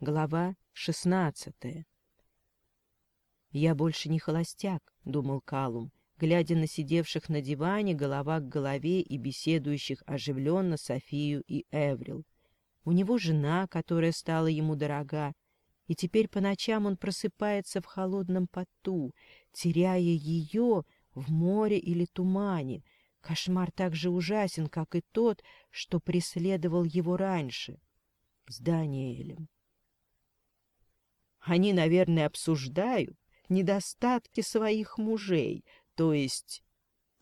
Глава 16 «Я больше не холостяк», — думал Калум, глядя на сидевших на диване голова к голове и беседующих оживленно Софию и Эврил. У него жена, которая стала ему дорога, и теперь по ночам он просыпается в холодном поту, теряя ее в море или тумане. Кошмар так же ужасен, как и тот, что преследовал его раньше. С Даниэлем. Они, наверное, обсуждают недостатки своих мужей, то есть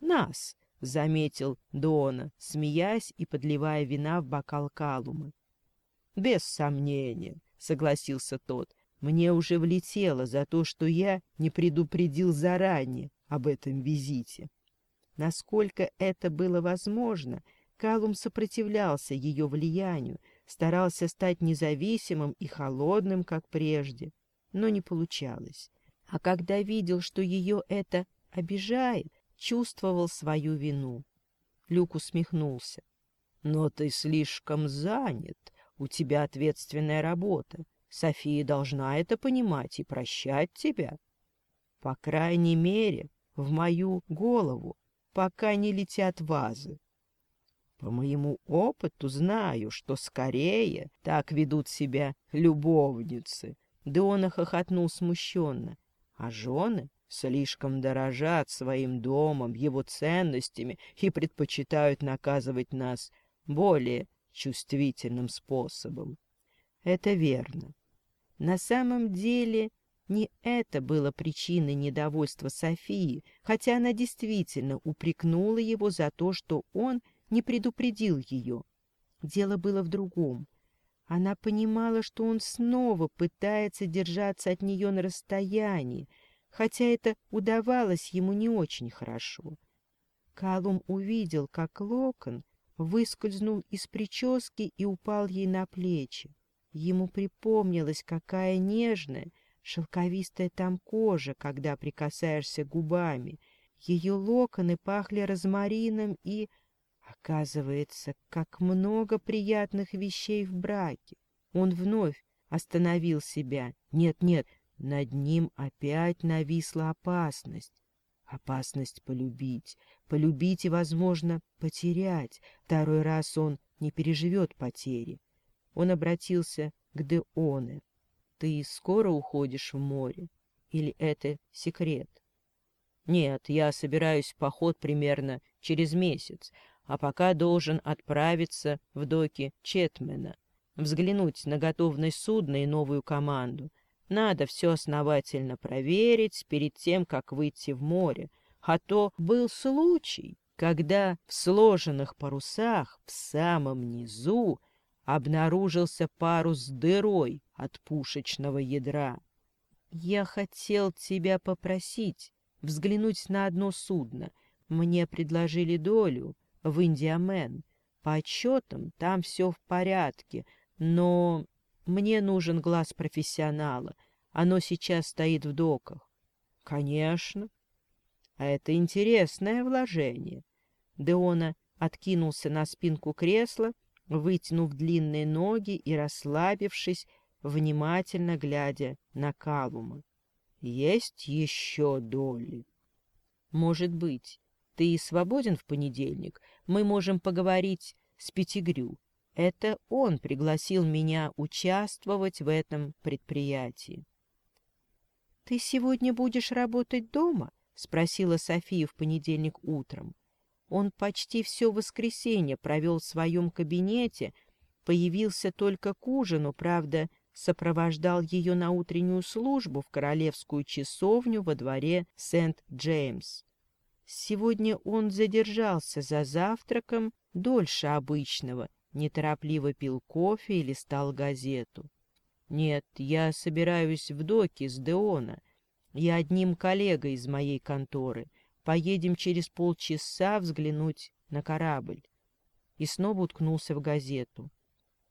нас, — заметил Дона, смеясь и подливая вина в бокал Калума. — Без сомнения, — согласился тот, — мне уже влетело за то, что я не предупредил заранее об этом визите. Насколько это было возможно, Калум сопротивлялся ее влиянию, старался стать независимым и холодным, как прежде но не получалось. А когда видел, что ее это обижает, чувствовал свою вину. Люк усмехнулся. «Но ты слишком занят. У тебя ответственная работа. София должна это понимать и прощать тебя. По крайней мере, в мою голову, пока не летят вазы. По моему опыту знаю, что скорее так ведут себя любовницы, Диона хохотнул смущенно. А жены слишком дорожат своим домом, его ценностями и предпочитают наказывать нас более чувствительным способом. Это верно. На самом деле не это было причиной недовольства Софии, хотя она действительно упрекнула его за то, что он не предупредил ее. Дело было в другом. Она понимала, что он снова пытается держаться от нее на расстоянии, хотя это удавалось ему не очень хорошо. Калум увидел, как локон выскользнул из прически и упал ей на плечи. Ему припомнилось, какая нежная, шелковистая там кожа, когда прикасаешься губами. Ее локоны пахли розмарином и Оказывается, как много приятных вещей в браке. Он вновь остановил себя. Нет-нет, над ним опять нависла опасность. Опасность полюбить, полюбить и, возможно, потерять. Второй раз он не переживет потери. Он обратился к Деоне. «Ты скоро уходишь в море? Или это секрет?» «Нет, я собираюсь в поход примерно через месяц а пока должен отправиться в доки Четмена, взглянуть на готовность судна и новую команду. Надо все основательно проверить перед тем, как выйти в море, а то был случай, когда в сложенных парусах в самом низу обнаружился парус с дырой от пушечного ядра. «Я хотел тебя попросить взглянуть на одно судно. Мне предложили долю, в Индиамен. По отчетам там все в порядке, но мне нужен глаз профессионала. Оно сейчас стоит в доках. Конечно. А это интересное вложение. Деона откинулся на спинку кресла, вытянув длинные ноги и расслабившись, внимательно глядя на Калума. Есть еще доли. Может быть. Ты свободен в понедельник? Мы можем поговорить с Пятигрю. Это он пригласил меня участвовать в этом предприятии. — Ты сегодня будешь работать дома? — спросила София в понедельник утром. Он почти все воскресенье провел в своем кабинете, появился только к ужину, правда, сопровождал ее на утреннюю службу в королевскую часовню во дворе Сент-Джеймс. Сегодня он задержался за завтраком дольше обычного, неторопливо пил кофе и листал газету. «Нет, я собираюсь в доки с Деона. Я одним коллегой из моей конторы. Поедем через полчаса взглянуть на корабль». И снова уткнулся в газету.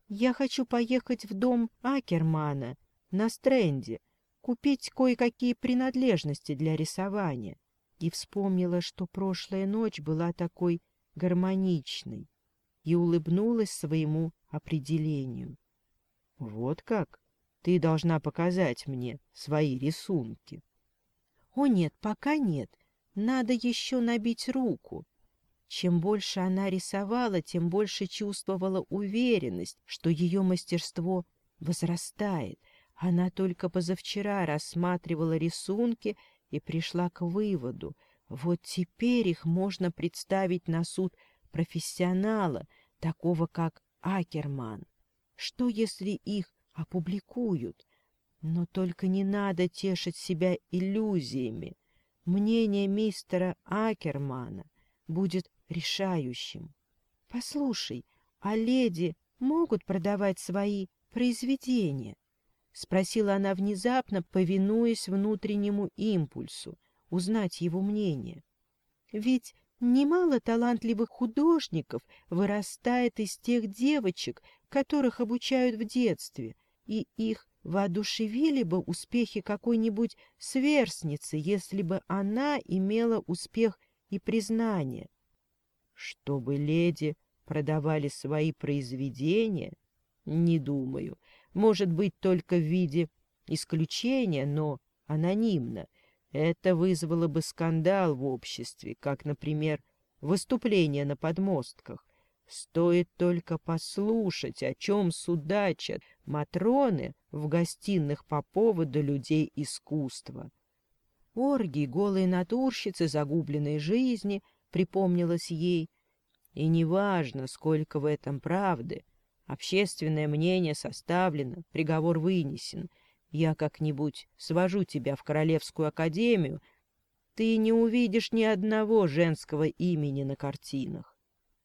«Я хочу поехать в дом Акермана на стренде купить кое-какие принадлежности для рисования» и вспомнила, что прошлая ночь была такой гармоничной, и улыбнулась своему определению. «Вот как? Ты должна показать мне свои рисунки». «О нет, пока нет. Надо еще набить руку». Чем больше она рисовала, тем больше чувствовала уверенность, что ее мастерство возрастает. Она только позавчера рассматривала рисунки — и пришла к выводу, вот теперь их можно представить на суд профессионала, такого как Акерман. Что, если их опубликуют? Но только не надо тешить себя иллюзиями. Мнение мистера Акермана будет решающим. Послушай, а леди могут продавать свои произведения? — спросила она внезапно, повинуясь внутреннему импульсу, узнать его мнение. «Ведь немало талантливых художников вырастает из тех девочек, которых обучают в детстве, и их воодушевили бы успехи какой-нибудь сверстницы, если бы она имела успех и признание. Чтобы леди продавали свои произведения, не думаю, может быть только в виде исключения, но анонимно. Это вызвало бы скандал в обществе, как, например, выступление на подмостках. Стоит только послушать, о чем судачат матроны в гостиных по поводу людей искусства. Оргии, голые натурщицы, загубленной жизни, припомнилось ей. И неважно, сколько в этом правды — Общественное мнение составлено, приговор вынесен. Я как-нибудь свожу тебя в Королевскую академию. Ты не увидишь ни одного женского имени на картинах.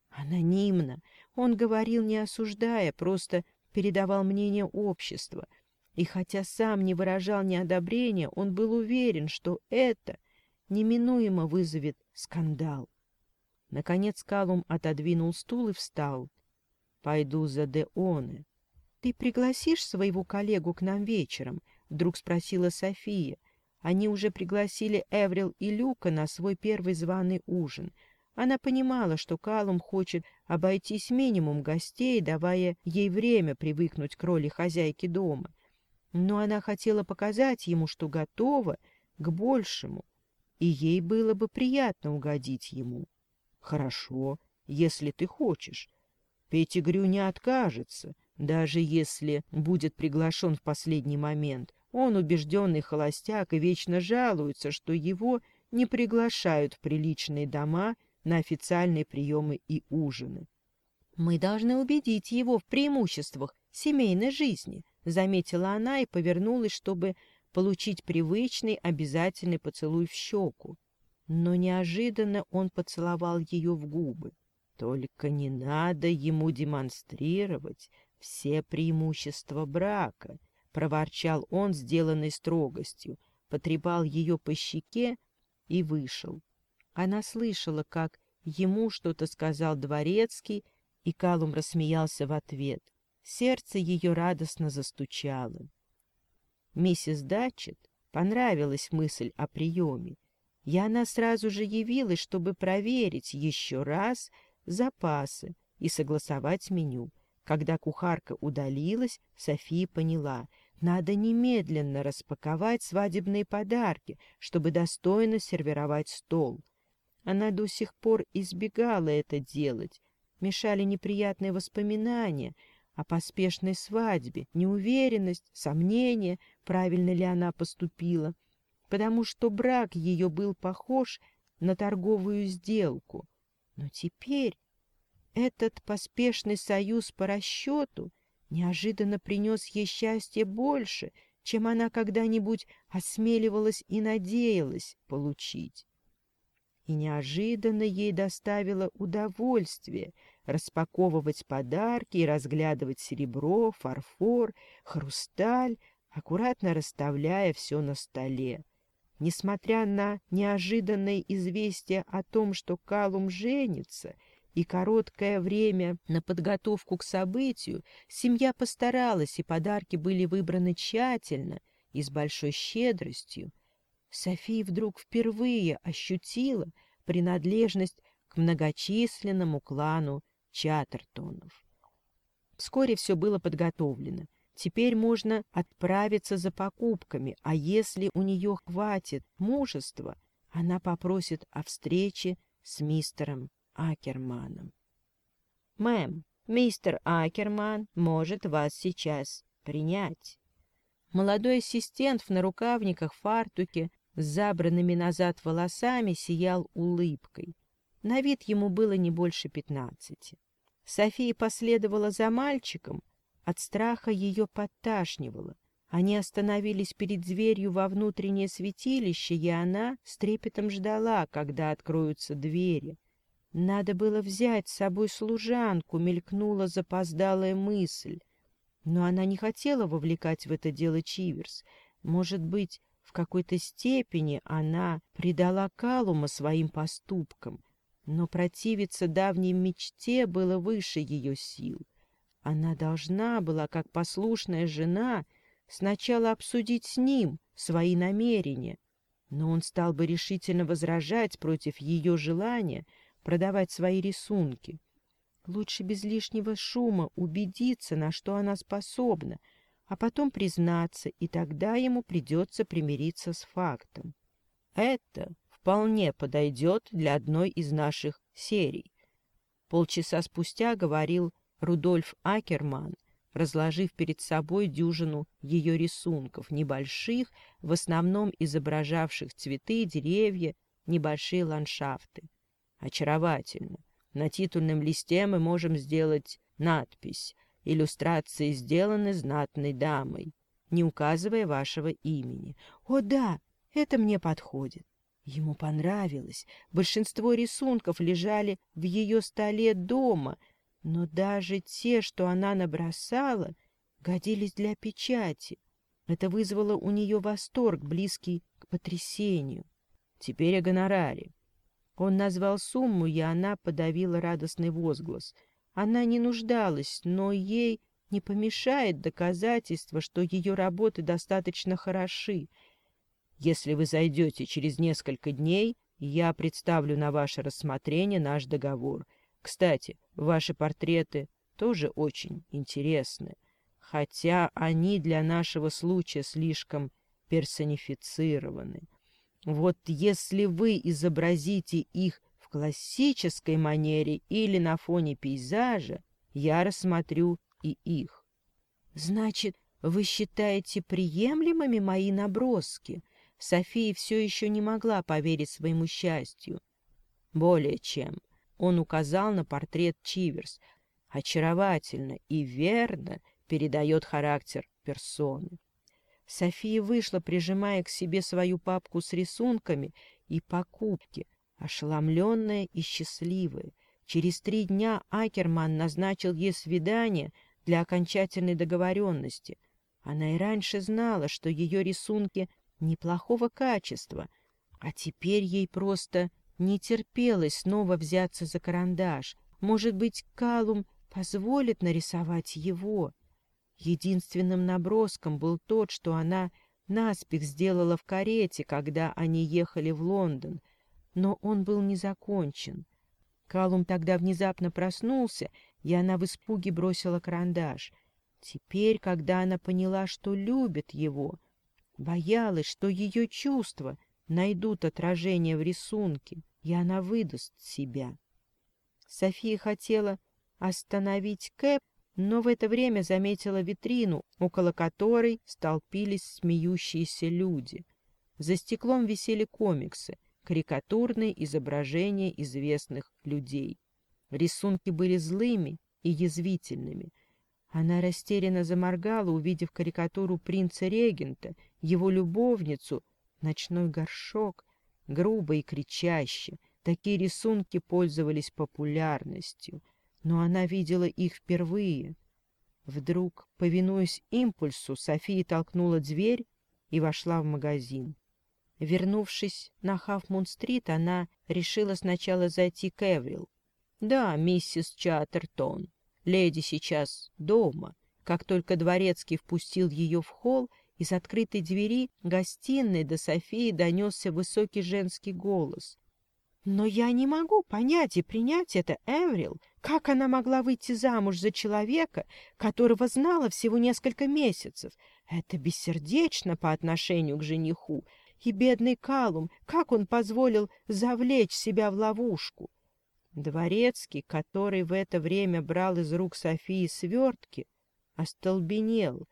Анонимно. Он говорил, не осуждая, просто передавал мнение общества. И хотя сам не выражал неодобрения, он был уверен, что это неминуемо вызовет скандал. Наконец Калум отодвинул стул и встал — Пойду за Деоне. Ты пригласишь своего коллегу к нам вечером? Вдруг спросила София. Они уже пригласили Эврил и Люка на свой первый званый ужин. Она понимала, что Калум хочет обойтись минимум гостей, давая ей время привыкнуть к роли хозяйки дома. Но она хотела показать ему, что готова к большему, и ей было бы приятно угодить ему. — Хорошо, если ты хочешь, Петигрю не откажется, даже если будет приглашен в последний момент. Он убежденный холостяк и вечно жалуется, что его не приглашают в приличные дома на официальные приемы и ужины. «Мы должны убедить его в преимуществах семейной жизни», — заметила она и повернулась, чтобы получить привычный обязательный поцелуй в щеку. Но неожиданно он поцеловал ее в губы. Только не надо ему демонстрировать все преимущества брака, — проворчал он сделанной строгостью, потрепал ее по щеке и вышел. Она слышала, как ему что-то сказал дворецкий, и Калум рассмеялся в ответ. Сердце ее радостно застучало. Миссис Датчет понравилась мысль о приеме, и она сразу же явилась, чтобы проверить еще раз — запасы и согласовать меню. Когда кухарка удалилась, София поняла — надо немедленно распаковать свадебные подарки, чтобы достойно сервировать стол. Она до сих пор избегала это делать. Мешали неприятные воспоминания о поспешной свадьбе, неуверенность, сомнения, правильно ли она поступила, потому что брак ее был похож на торговую сделку. Но теперь этот поспешный союз по расчету неожиданно принес ей счастье больше, чем она когда-нибудь осмеливалась и надеялась получить. И неожиданно ей доставило удовольствие распаковывать подарки и разглядывать серебро, фарфор, хрусталь, аккуратно расставляя все на столе. Несмотря на неожиданное известие о том, что Калум женится, и короткое время на подготовку к событию, семья постаралась, и подарки были выбраны тщательно и с большой щедростью. София вдруг впервые ощутила принадлежность к многочисленному клану Чаттертонов. Вскоре все было подготовлено — Теперь можно отправиться за покупками, а если у нее хватит мужества, она попросит о встрече с мистером Акерманом. «Мэм, мистер Акерман может вас сейчас принять». Молодой ассистент в нарукавниках фартуке с забранными назад волосами сиял улыбкой. На вид ему было не больше пятнадцати. София последовала за мальчиком, от страха ее подташнивало. Они остановились перед зверью во внутреннее святилище, и она с трепетом ждала, когда откроются двери. «Надо было взять с собой служанку», — мелькнула запоздалая мысль. Но она не хотела вовлекать в это дело Чиверс. Может быть, в какой-то степени она предала Калума своим поступкам, но противиться давней мечте было выше ее сил. Она должна была, как послушная жена, сначала обсудить с ним свои намерения, но он стал бы решительно возражать против ее желания продавать свои рисунки. Лучше без лишнего шума убедиться, на что она способна, а потом признаться, и тогда ему придется примириться с фактом. Это вполне подойдет для одной из наших серий. Полчаса спустя говорил Рудольф Акерман, разложив перед собой дюжину ее рисунков, небольших, в основном изображавших цветы, деревья, небольшие ландшафты. Очаровательно. На титульном листе мы можем сделать надпись «Иллюстрации сделаны знатной дамой», не указывая вашего имени. «О да, это мне подходит». Ему понравилось. Большинство рисунков лежали в ее столе дома — но даже те, что она набросала, годились для печати. Это вызвало у нее восторг, близкий к потрясению. Теперь о гонораре. Он назвал сумму, и она подавила радостный возглас. Она не нуждалась, но ей не помешает доказательство, что ее работы достаточно хороши. Если вы зайдете через несколько дней, я представлю на ваше рассмотрение наш договор — кстати, ваши портреты тоже очень интересны, хотя они для нашего случая слишком персонифицированы. Вот если вы изобразите их в классической манере или на фоне пейзажа, я рассмотрю и их. Значит, вы считаете приемлемыми мои наброски? София все еще не могла поверить своему счастью. Более чем. Он указал на портрет Чиверс. Очаровательно и верно передает характер персоны. София вышла, прижимая к себе свою папку с рисунками и покупки, ошеломленная и счастливая. Через три дня Акерман назначил ей свидание для окончательной договоренности. Она и раньше знала, что ее рисунки неплохого качества, а теперь ей просто не терпелось снова взяться за карандаш. Может быть, Калум позволит нарисовать его? Единственным наброском был тот, что она наспех сделала в карете, когда они ехали в Лондон, но он был не закончен. Калум тогда внезапно проснулся, и она в испуге бросила карандаш. Теперь, когда она поняла, что любит его, боялась, что ее чувства найдут отражение в рисунке и она выдаст себя. София хотела остановить Кэп, но в это время заметила витрину, около которой столпились смеющиеся люди. За стеклом висели комиксы, карикатурные изображения известных людей. Рисунки были злыми и язвительными. Она растерянно заморгала, увидев карикатуру принца-регента, его любовницу, ночной горшок — грубо и кричаще. Такие рисунки пользовались популярностью, но она видела их впервые. Вдруг, повинуясь импульсу, София толкнула дверь и вошла в магазин. Вернувшись на Хафмун-стрит, она решила сначала зайти к Эврил. «Да, миссис Чаттертон, леди сейчас дома». Как только дворецкий впустил ее в холл, из открытой двери гостиной до Софии донесся высокий женский голос. «Но я не могу понять и принять это, Эврил. Как она могла выйти замуж за человека, которого знала всего несколько месяцев? Это бессердечно по отношению к жениху. И бедный Калум, как он позволил завлечь себя в ловушку?» Дворецкий, который в это время брал из рук Софии свертки, остолбенел,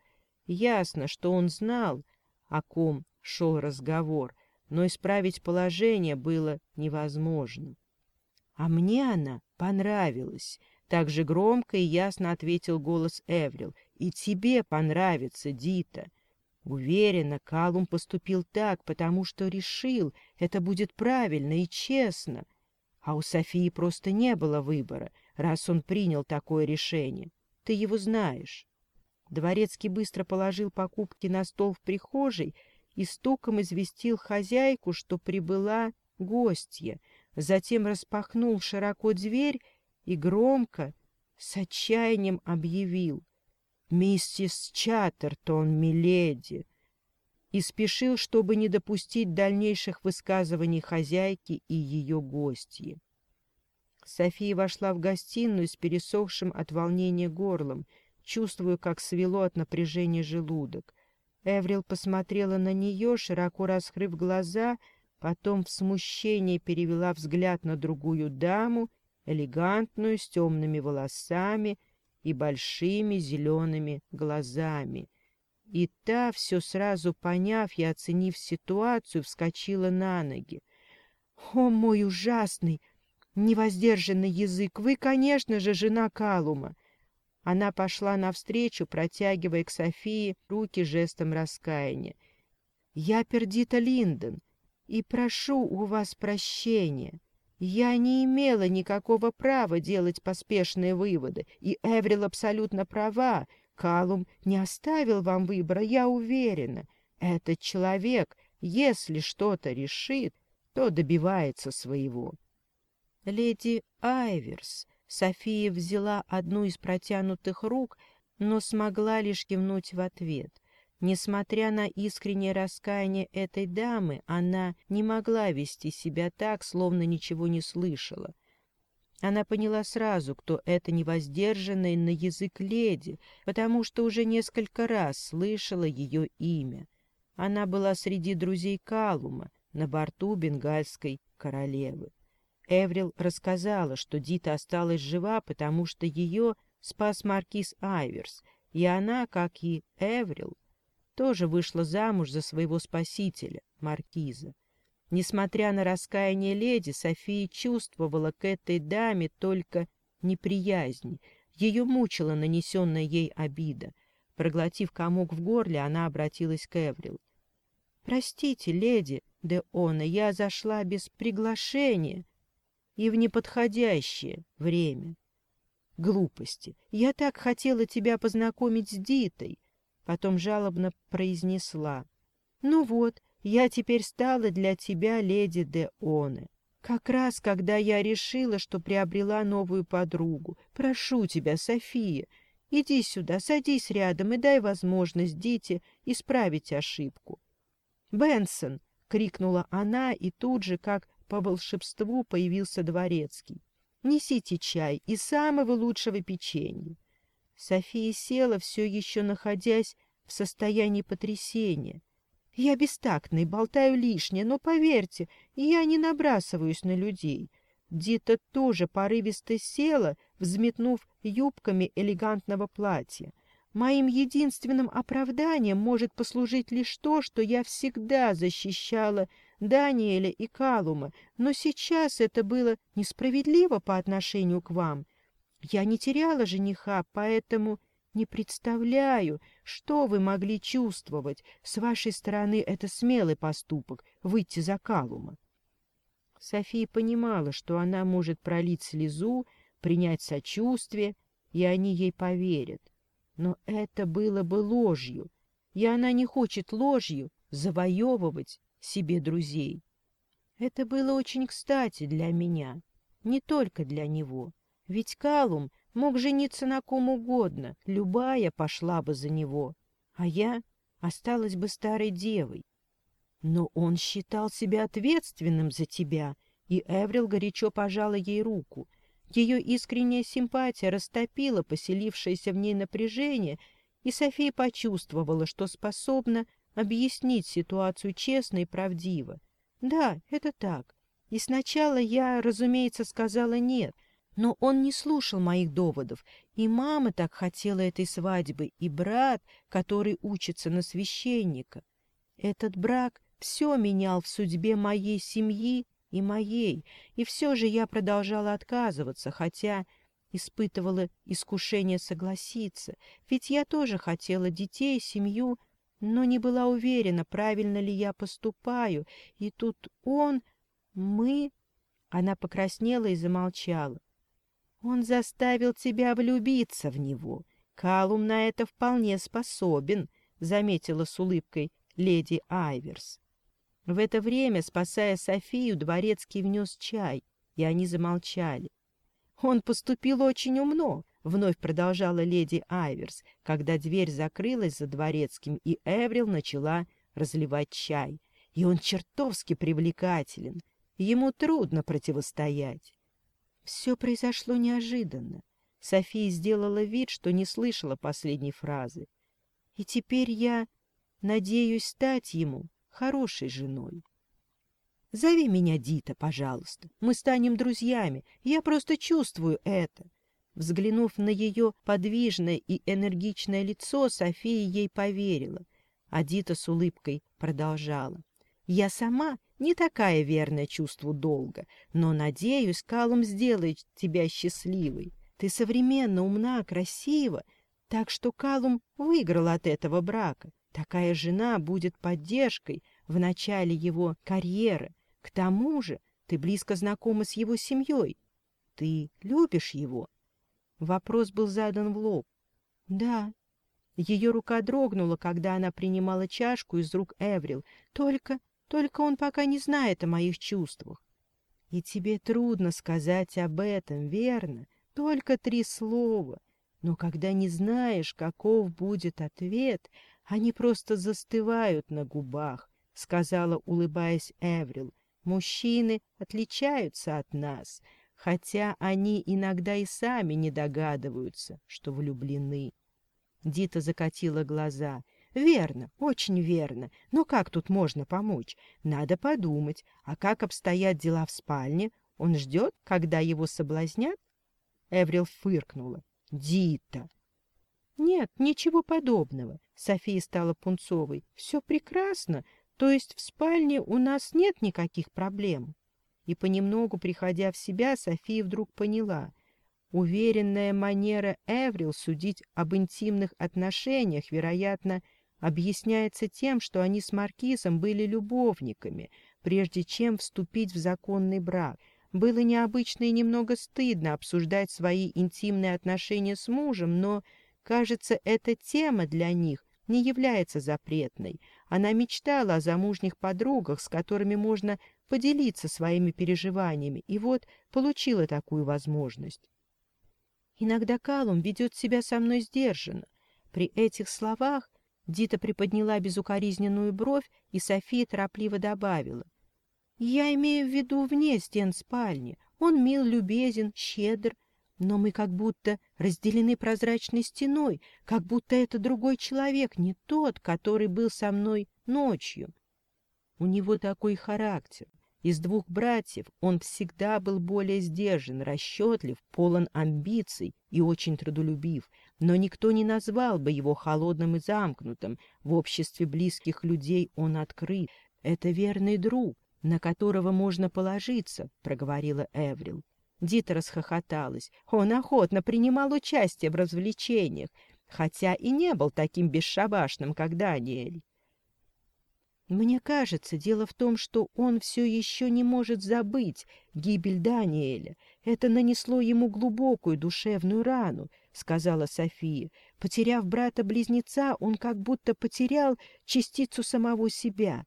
Ясно, что он знал, о ком шел разговор, но исправить положение было невозможно. «А мне она понравилась», — так же громко и ясно ответил голос Эврил. «И тебе понравится, Дита». Уверенно, Калум поступил так, потому что решил, это будет правильно и честно. А у Софии просто не было выбора, раз он принял такое решение. Ты его знаешь. Дворецкий быстро положил покупки на стол в прихожей и стуком известил хозяйку, что прибыла гостья, затем распахнул широко дверь и громко, с отчаянием объявил «Миссис Чаттертон, миледи!» и спешил, чтобы не допустить дальнейших высказываний хозяйки и ее гостьи. София вошла в гостиную с пересохшим от волнения горлом — Чувствую, как свело от напряжения желудок. Эврил посмотрела на нее, широко раскрыв глаза, потом в смущении перевела взгляд на другую даму, элегантную, с темными волосами и большими зелеными глазами. И та, все сразу поняв и оценив ситуацию, вскочила на ноги. «О, мой ужасный, невоздержанный язык! Вы, конечно же, жена Калума!» Она пошла навстречу, протягивая к Софии руки жестом раскаяния. «Я Пердита Линден, и прошу у вас прощения. Я не имела никакого права делать поспешные выводы, и Эврил абсолютно права. Калум не оставил вам выбора, я уверена. Этот человек, если что-то решит, то добивается своего». «Леди Айверс», София взяла одну из протянутых рук, но смогла лишь кивнуть в ответ. Несмотря на искреннее раскаяние этой дамы, она не могла вести себя так, словно ничего не слышала. Она поняла сразу, кто это невоздержанная на язык леди, потому что уже несколько раз слышала ее имя. Она была среди друзей Калума на борту бенгальской королевы. Эврил рассказала, что Дита осталась жива, потому что ее спас маркиз Айверс, и она, как и Эврил, тоже вышла замуж за своего спасителя, маркиза. Несмотря на раскаяние леди, София чувствовала к этой даме только неприязнь. Ее мучила нанесенная ей обида. Проглотив комок в горле, она обратилась к Эврил. «Простите, леди де Она, я зашла без приглашения» и в неподходящее время. Глупости. Я так хотела тебя познакомить с Дитой. Потом жалобно произнесла. Ну вот, я теперь стала для тебя леди де Оне. Как раз, когда я решила, что приобрела новую подругу. Прошу тебя, София, иди сюда, садись рядом и дай возможность Дите исправить ошибку. «Бенсон!» — крикнула она и тут же, как по волшебству появился дворецкий. «Несите чай и самого лучшего печенья». София села, все еще находясь в состоянии потрясения. «Я бестактный, болтаю лишнее, но, поверьте, я не набрасываюсь на людей». Дита тоже порывисто села, взметнув юбками элегантного платья. Моим единственным оправданием может послужить лишь то, что я всегда защищала Даниэля и Калума, но сейчас это было несправедливо по отношению к вам. Я не теряла жениха, поэтому не представляю, что вы могли чувствовать. С вашей стороны это смелый поступок — выйти за Калума. София понимала, что она может пролить слезу, принять сочувствие, и они ей поверят. Но это было бы ложью, и она не хочет ложью завоевывать себе друзей. Это было очень кстати для меня, не только для него, ведь Калум мог жениться на ком угодно, любая пошла бы за него, а я осталась бы старой девой. Но он считал себя ответственным за тебя, и Эврил горячо пожала ей руку. Ее искренняя симпатия растопила поселившееся в ней напряжение, и София почувствовала, что способна объяснить ситуацию честно и правдиво. Да, это так. И сначала я, разумеется, сказала «нет», но он не слушал моих доводов, и мама так хотела этой свадьбы, и брат, который учится на священника. Этот брак все менял в судьбе моей семьи и моей, и все же я продолжала отказываться, хотя испытывала искушение согласиться, ведь я тоже хотела детей, семью но не была уверена, правильно ли я поступаю, и тут он, мы... Она покраснела и замолчала. Он заставил тебя влюбиться в него. Калум на это вполне способен, заметила с улыбкой леди Айверс. В это время, спасая Софию, дворецкий внес чай, и они замолчали. Он поступил очень умно, — вновь продолжала леди Айверс, когда дверь закрылась за дворецким, и Эврил начала разливать чай. «И он чертовски привлекателен. Ему трудно противостоять». Все произошло неожиданно. София сделала вид, что не слышала последней фразы. «И теперь я надеюсь стать ему хорошей женой». «Зови меня Дита, пожалуйста. Мы станем друзьями. Я просто чувствую это». Взглянув на ее подвижное и энергичное лицо, София ей поверила. Адита с улыбкой продолжала. «Я сама не такая верная чувству долга, но, надеюсь, Калум сделает тебя счастливой. Ты современно умна, красива, так что Калум выиграл от этого брака. Такая жена будет поддержкой в начале его карьеры. К тому же ты близко знакома с его семьей. Ты любишь его, Вопрос был задан в лоб. «Да». Ее рука дрогнула, когда она принимала чашку из рук Эврил. «Только, только он пока не знает о моих чувствах». «И тебе трудно сказать об этом, верно? Только три слова. Но когда не знаешь, каков будет ответ, они просто застывают на губах», — сказала, улыбаясь Эврил. «Мужчины отличаются от нас» хотя они иногда и сами не догадываются, что влюблены. Дита закатила глаза. «Верно, очень верно. Но как тут можно помочь? Надо подумать. А как обстоят дела в спальне? Он ждет, когда его соблазнят?» Эврил фыркнула. «Дита!» «Нет, ничего подобного», — София стала пунцовой. «Все прекрасно. То есть в спальне у нас нет никаких проблем?» И понемногу, приходя в себя, София вдруг поняла. Уверенная манера Эврил судить об интимных отношениях, вероятно, объясняется тем, что они с Маркизом были любовниками, прежде чем вступить в законный брак. Было необычно и немного стыдно обсуждать свои интимные отношения с мужем, но, кажется, эта тема для них не является запретной. Она мечтала о замужних подругах, с которыми можно поделиться своими переживаниями, и вот получила такую возможность. Иногда Калум ведет себя со мной сдержанно. При этих словах Дита приподняла безукоризненную бровь, и София торопливо добавила. «Я имею в виду вне стен спальни. Он мил, любезен, щедр, но мы как будто разделены прозрачной стеной, как будто это другой человек, не тот, который был со мной ночью. У него такой характер. Из двух братьев он всегда был более сдержан, расчетлив, полон амбиций и очень трудолюбив, но никто не назвал бы его холодным и замкнутым. В обществе близких людей он открыт. Это верный друг, на которого можно положиться, — проговорила Эврил. Дита расхохоталась. Он охотно принимал участие в развлечениях, хотя и не был таким бесшабашным, как Даниэль. Мне кажется, дело в том, что он все еще не может забыть гибель Даниэля. Это нанесло ему глубокую душевную рану, — сказала София. Потеряв брата-близнеца, он как будто потерял частицу самого себя.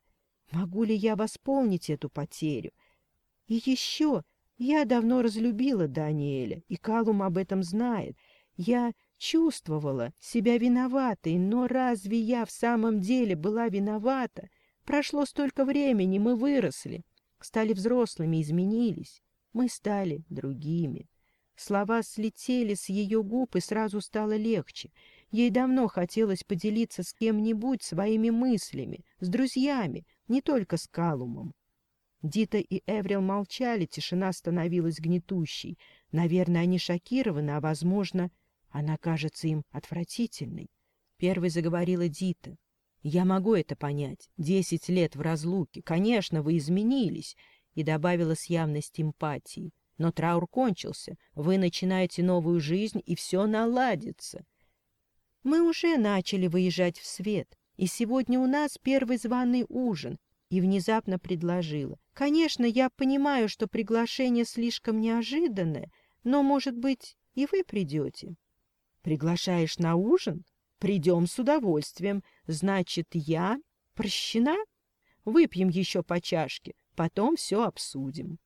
Могу ли я восполнить эту потерю? И еще я давно разлюбила Даниэля, и Калум об этом знает. Я чувствовала себя виноватой, но разве я в самом деле была виновата? — Прошло столько времени, мы выросли, стали взрослыми, изменились. Мы стали другими. Слова слетели с ее губ, и сразу стало легче. Ей давно хотелось поделиться с кем-нибудь своими мыслями, с друзьями, не только с Калумом. Дита и Эврил молчали, тишина становилась гнетущей. Наверное, они шокированы, а, возможно, она кажется им отвратительной. Первой заговорила Дита. Я могу это понять. Десять лет в разлуке. Конечно, вы изменились. И добавила с явной симпатией. Но траур кончился. Вы начинаете новую жизнь, и все наладится. Мы уже начали выезжать в свет. И сегодня у нас первый званый ужин. И внезапно предложила. Конечно, я понимаю, что приглашение слишком неожиданное, но, может быть, и вы придете. Приглашаешь на ужин? Придем с удовольствием. Значит, я прощена? Выпьем еще по чашке, потом все обсудим.